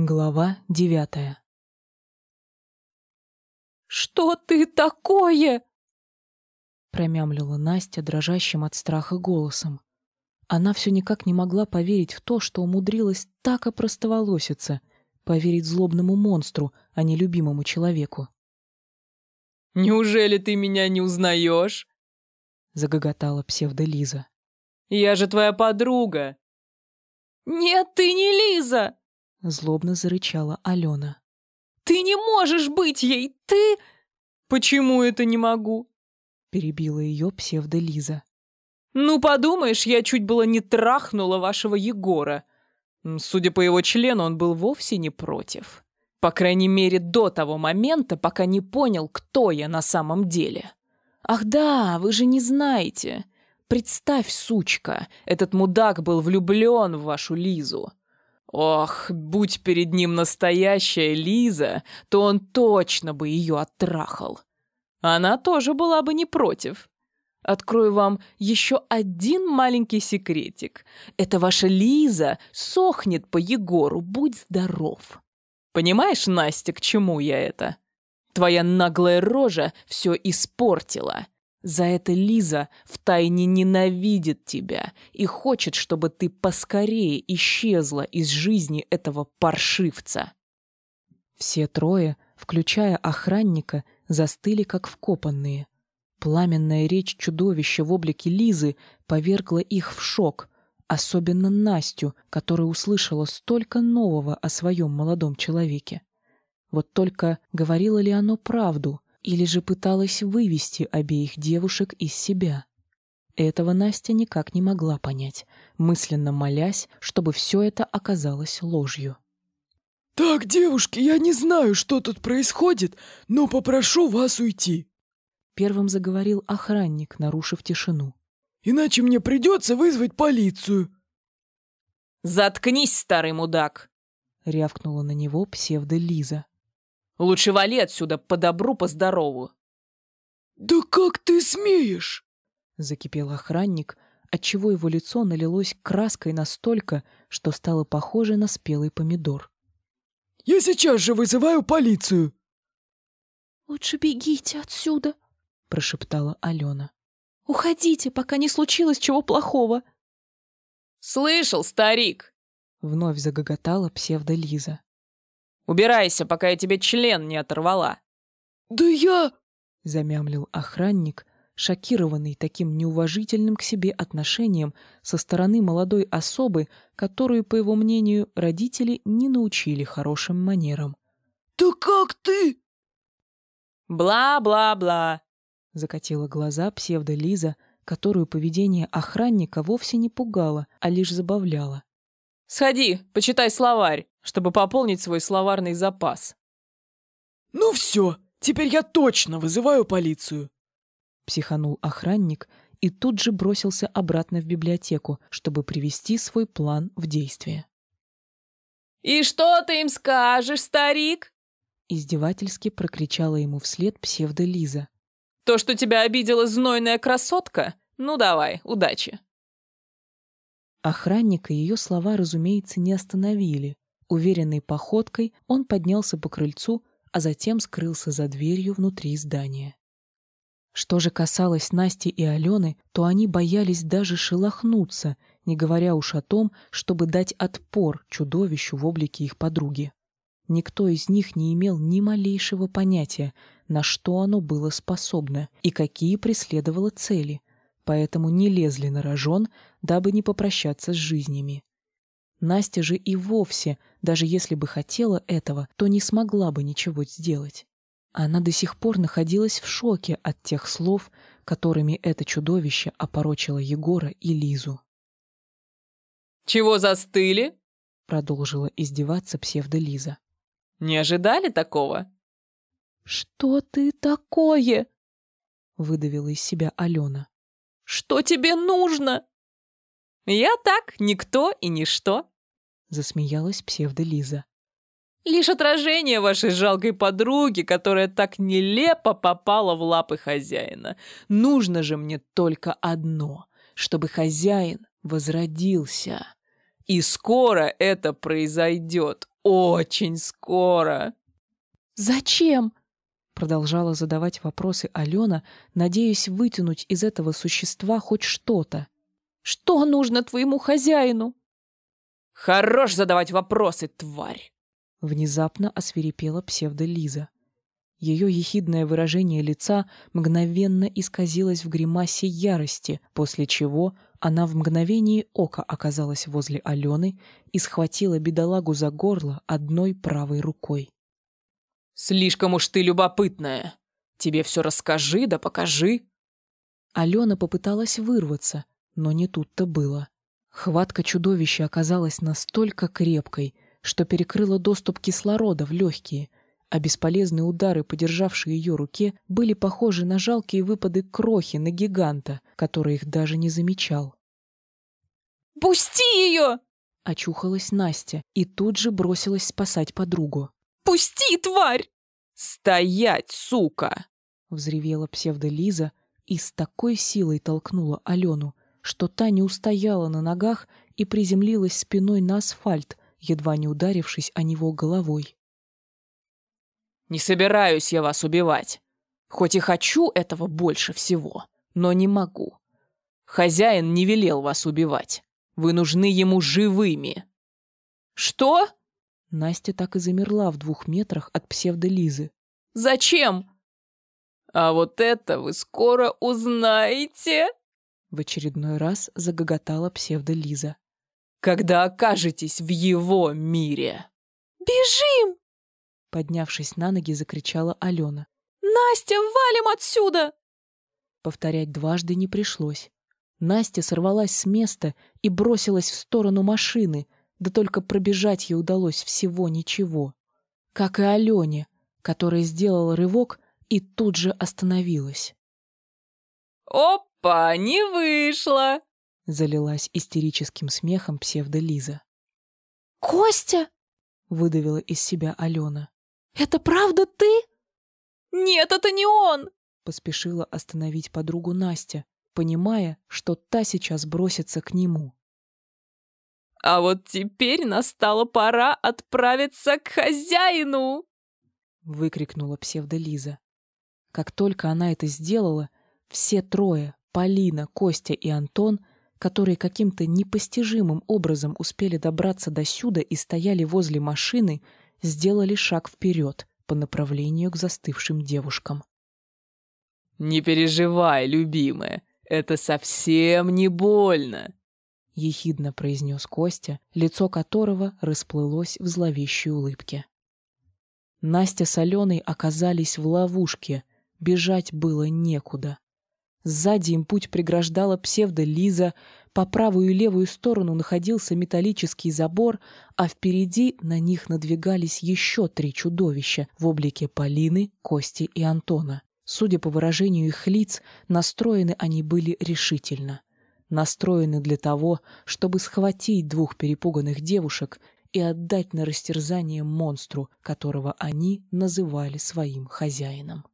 Глава девятая «Что ты такое?» Промямлила Настя дрожащим от страха голосом. Она все никак не могла поверить в то, что умудрилась так опростоволоситься, поверить злобному монстру, а не любимому человеку. «Неужели ты меня не узнаешь?» Загоготала псевдо-Лиза. «Я же твоя подруга!» «Нет, ты не Лиза!» Злобно зарычала Алена. «Ты не можешь быть ей! Ты...» «Почему это не могу?» Перебила ее псевдо-Лиза. «Ну, подумаешь, я чуть было не трахнула вашего Егора. Судя по его члену, он был вовсе не против. По крайней мере, до того момента, пока не понял, кто я на самом деле. Ах да, вы же не знаете. Представь, сучка, этот мудак был влюблен в вашу Лизу. Ох, будь перед ним настоящая Лиза, то он точно бы ее оттрахал. Она тоже была бы не против. Открою вам еще один маленький секретик. Это ваша Лиза сохнет по Егору, будь здоров. Понимаешь, Настя, к чему я это? Твоя наглая рожа все испортила. За это Лиза втайне ненавидит тебя и хочет, чтобы ты поскорее исчезла из жизни этого паршивца. Все трое, включая охранника, застыли как вкопанные. Пламенная речь чудовища в облике Лизы повергла их в шок, особенно Настю, которая услышала столько нового о своем молодом человеке. Вот только говорило ли оно правду — или же пыталась вывести обеих девушек из себя. Этого Настя никак не могла понять, мысленно молясь, чтобы все это оказалось ложью. «Так, девушки, я не знаю, что тут происходит, но попрошу вас уйти», — первым заговорил охранник, нарушив тишину. «Иначе мне придется вызвать полицию». «Заткнись, старый мудак!» — рявкнула на него псевдо-Лиза. Лучше вали отсюда по добру, по здорову. Да как ты смеешь? Закипел охранник, отчего его лицо налилось краской настолько, что стало похоже на спелый помидор. Я сейчас же вызываю полицию. Лучше бегите отсюда, прошептала Алена. Уходите, пока не случилось чего плохого. Слышал, старик? Вновь загоготала псевдо-Лиза. Убирайся, пока я тебе член не оторвала. Да я... Замямлил охранник, шокированный таким неуважительным к себе отношением со стороны молодой особы, которую, по его мнению, родители не научили хорошим манерам. «Да как ты?» «Бла-бла-бла», — закатила глаза псевдо-Лиза, которую поведение охранника вовсе не пугало, а лишь забавляло. «Сходи, почитай словарь чтобы пополнить свой словарный запас. «Ну все, теперь я точно вызываю полицию!» Психанул охранник и тут же бросился обратно в библиотеку, чтобы привести свой план в действие. «И что ты им скажешь, старик?» Издевательски прокричала ему вслед псевдо-Лиза. «То, что тебя обидела знойная красотка? Ну давай, удачи!» Охранника ее слова, разумеется, не остановили. Уверенной походкой он поднялся по крыльцу, а затем скрылся за дверью внутри здания. Что же касалось Насти и Алены, то они боялись даже шелохнуться, не говоря уж о том, чтобы дать отпор чудовищу в облике их подруги. Никто из них не имел ни малейшего понятия, на что оно было способно и какие преследовало цели, поэтому не лезли на рожон, дабы не попрощаться с жизнями. Настя же и вовсе, даже если бы хотела этого, то не смогла бы ничего сделать. Она до сих пор находилась в шоке от тех слов, которыми это чудовище опорочило Егора и Лизу. «Чего застыли?» — продолжила издеваться псевдо-Лиза. «Не ожидали такого?» «Что ты такое?» — выдавила из себя Алена. «Что тебе нужно?» «Я так, никто и ничто», — засмеялась псевдо-Лиза. «Лишь отражение вашей жалкой подруги, которая так нелепо попала в лапы хозяина. Нужно же мне только одно, чтобы хозяин возродился. И скоро это произойдет. очень скоро. «Зачем?» Продолжала задавать вопросы Алена, надеясь вытянуть из этого существа хоть что-то. «Что нужно твоему хозяину?» «Хорош задавать вопросы, тварь!» Внезапно освирепела псевдо-Лиза. Ее ехидное выражение лица мгновенно исказилось в гримасе ярости, после чего она в мгновение ока оказалась возле Алены и схватила бедолагу за горло одной правой рукой. «Слишком уж ты любопытная! Тебе все расскажи да покажи!» Алена попыталась вырваться, но не тут-то было. Хватка чудовища оказалась настолько крепкой, что перекрыла доступ кислорода в легкие, а бесполезные удары, подержавшие ее руке, были похожи на жалкие выпады крохи на гиганта, который их даже не замечал. «Пусти ее!» — очухалась Настя и тут же бросилась спасать подругу. «Пусти, тварь!» «Стоять, сука!» — взревела псевдо-Лиза и с такой силой толкнула Алену, что та не устояла на ногах и приземлилась спиной на асфальт, едва не ударившись о него головой. Не собираюсь я вас убивать. Хоть и хочу этого больше всего, но не могу. Хозяин не велел вас убивать. Вы нужны ему живыми. Что? Настя так и замерла в двух метрах от псевдолизы. Зачем? А вот это вы скоро узнаете. В очередной раз загоготала псевдолиза. Когда окажетесь в его мире. Бежим! Поднявшись на ноги, закричала Алена. «Настя, валим отсюда!» Повторять дважды не пришлось. Настя сорвалась с места и бросилась в сторону машины, да только пробежать ей удалось всего ничего. Как и Алене, которая сделала рывок и тут же остановилась. «Опа, не вышло!» Залилась истерическим смехом псевдо-Лиза. «Костя!» — выдавила из себя Алена. «Это правда ты?» «Нет, это не он!» Поспешила остановить подругу Настя, понимая, что та сейчас бросится к нему. «А вот теперь настала пора отправиться к хозяину!» Выкрикнула псевдолиза. Как только она это сделала, все трое, Полина, Костя и Антон, которые каким-то непостижимым образом успели добраться до сюда и стояли возле машины, сделали шаг вперед по направлению к застывшим девушкам. «Не переживай, любимая, это совсем не больно!» — ехидно произнес Костя, лицо которого расплылось в зловещей улыбке. Настя с Аленой оказались в ловушке, бежать было некуда. Сзади им путь преграждала псевдо-Лиза, по правую и левую сторону находился металлический забор, а впереди на них надвигались еще три чудовища в облике Полины, Кости и Антона. Судя по выражению их лиц, настроены они были решительно. Настроены для того, чтобы схватить двух перепуганных девушек и отдать на растерзание монстру, которого они называли своим хозяином.